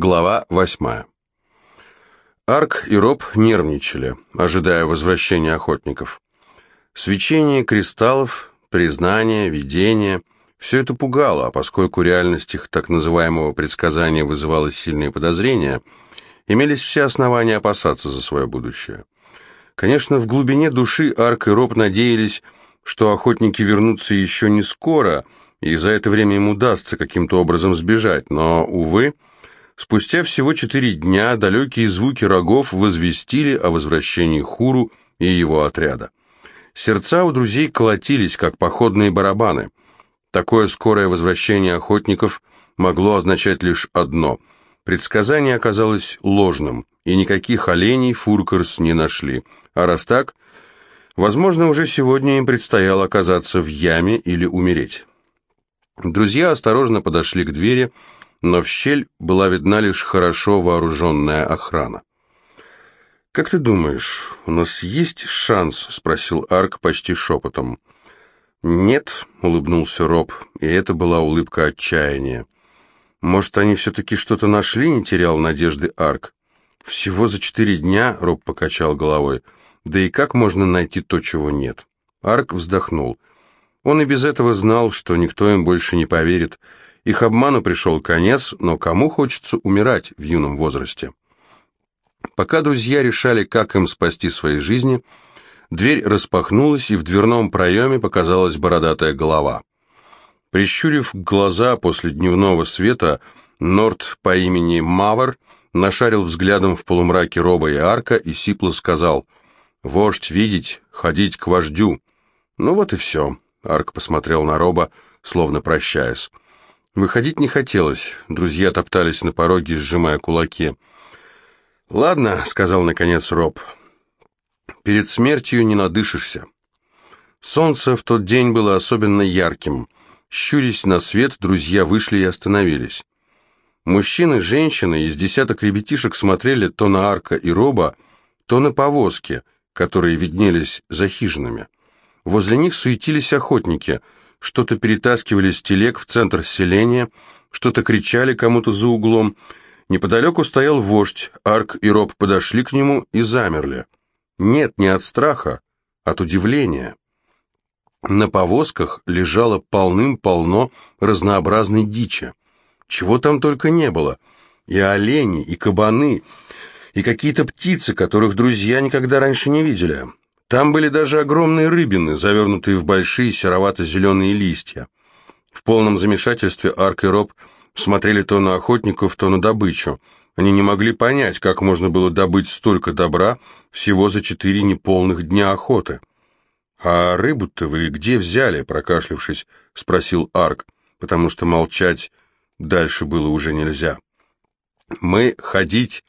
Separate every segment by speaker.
Speaker 1: Глава восьмая. Арк и Роб нервничали, ожидая возвращения охотников. Свечение кристаллов, признание, видение – все это пугало, а поскольку реальность их так называемого предсказания вызывала сильные подозрения, имелись все основания опасаться за свое будущее. Конечно, в глубине души Арк и Роб надеялись, что охотники вернутся еще не скоро, и за это время им удастся каким-то образом сбежать, но, увы, – Спустя всего четыре дня далекие звуки рогов возвестили о возвращении Хуру и его отряда. Сердца у друзей колотились, как походные барабаны. Такое скорое возвращение охотников могло означать лишь одно. Предсказание оказалось ложным, и никаких оленей Фуркерс не нашли. А раз так, возможно, уже сегодня им предстояло оказаться в яме или умереть. Друзья осторожно подошли к двери, но в щель была видна лишь хорошо вооруженная охрана. «Как ты думаешь, у нас есть шанс?» — спросил Арк почти шепотом. «Нет», — улыбнулся Роб, и это была улыбка отчаяния. «Может, они все-таки что-то нашли?» — не терял надежды Арк. «Всего за четыре дня?» — Роб покачал головой. «Да и как можно найти то, чего нет?» Арк вздохнул. Он и без этого знал, что никто им больше не поверит, — их обману пришел конец, но кому хочется умирать в юном возрасте? Пока друзья решали, как им спасти свои жизни, дверь распахнулась, и в дверном проеме показалась бородатая голова. Прищурив глаза после дневного света, Норт по имени Мавр нашарил взглядом в полумраке роба и арка и сипло сказал «Вождь видеть, ходить к вождю». «Ну вот и все», — арк посмотрел на роба, словно прощаясь. Выходить не хотелось, друзья топтались на пороге, сжимая кулаки. «Ладно», — сказал наконец Роб, — «перед смертью не надышишься». Солнце в тот день было особенно ярким. Щурясь на свет, друзья вышли и остановились. Мужчины, женщины из десяток ребятишек смотрели то на Арка и Роба, то на повозки, которые виднелись за хижинами. Возле них суетились охотники — что-то перетаскивали с телег в центр селения, что-то кричали кому-то за углом. Неподалеку стоял вождь, Арк и Роб подошли к нему и замерли. Нет, не от страха, от удивления. На повозках лежало полным-полно разнообразной дичи. Чего там только не было. И олени, и кабаны, и какие-то птицы, которых друзья никогда раньше не видели. Там были даже огромные рыбины, завернутые в большие серовато-зеленые листья. В полном замешательстве Арк и Роб смотрели то на охотников, то на добычу. Они не могли понять, как можно было добыть столько добра всего за четыре неполных дня охоты. «А рыбу-то вы где взяли?» — прокашлившись, спросил Арк, потому что молчать дальше было уже нельзя. «Мы ходить,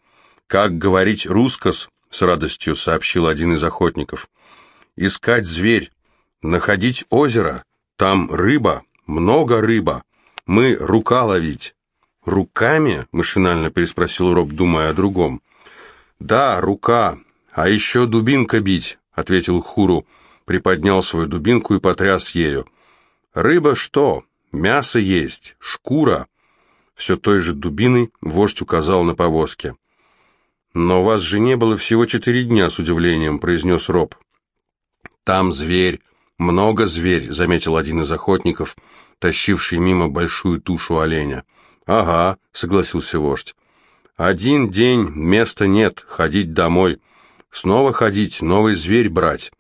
Speaker 1: как говорить рускос, — с радостью сообщил один из охотников. «Искать зверь, находить озеро, там рыба, много рыба, мы рука ловить». «Руками?» — машинально переспросил Роб, думая о другом. «Да, рука, а еще дубинка бить», — ответил Хуру, приподнял свою дубинку и потряс ею. «Рыба что? Мясо есть, шкура». Все той же дубиной вождь указал на повозке. «Но у вас же не было всего четыре дня», — с удивлением произнес Роб. «Там зверь, много зверь», — заметил один из охотников, тащивший мимо большую тушу оленя. «Ага», — согласился вождь. «Один день, места нет, ходить домой. Снова ходить, новый зверь брать».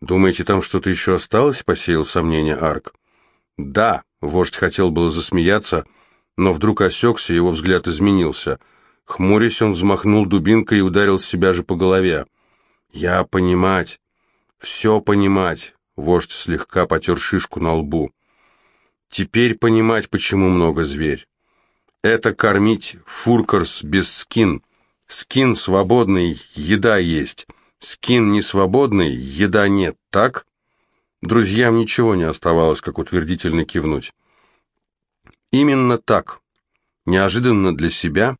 Speaker 1: «Думаете, там что-то еще осталось?» — посеял сомнение Арк. «Да», — вождь хотел было засмеяться, но вдруг осекся, его взгляд изменился — Хмурясь, он взмахнул дубинкой и ударил себя же по голове. «Я понимать, все понимать», — вождь слегка потер шишку на лбу. «Теперь понимать, почему много зверь. Это кормить фуркарс без скин. Скин свободный, еда есть. Скин не свободный, еда нет, так?» Друзьям ничего не оставалось, как утвердительно кивнуть. «Именно так. Неожиданно для себя...»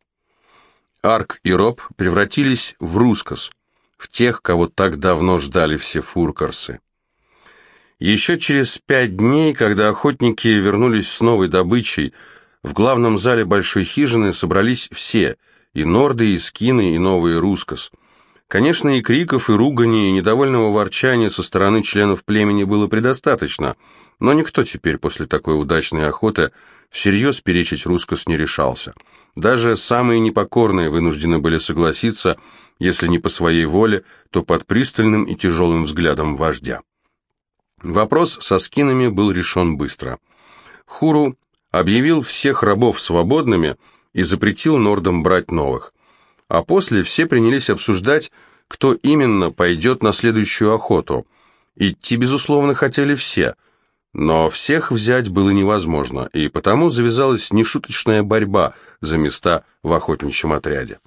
Speaker 1: Арк и Роб превратились в рускос, в тех, кого так давно ждали все фуркарсы. Еще через пять дней, когда охотники вернулись с новой добычей, В главном зале большой хижины собрались все, и норды, и скины, и новые рускос. Конечно, и криков, и ругани, и недовольного ворчания со стороны членов племени было предостаточно, но никто теперь после такой удачной охоты всерьез перечить рускос не решался. Даже самые непокорные вынуждены были согласиться, если не по своей воле, то под пристальным и тяжелым взглядом вождя. Вопрос со скинами был решен быстро. Хуру объявил всех рабов свободными и запретил нордам брать новых а после все принялись обсуждать, кто именно пойдет на следующую охоту. Идти, безусловно, хотели все, но всех взять было невозможно, и потому завязалась нешуточная борьба за места в охотничьем отряде.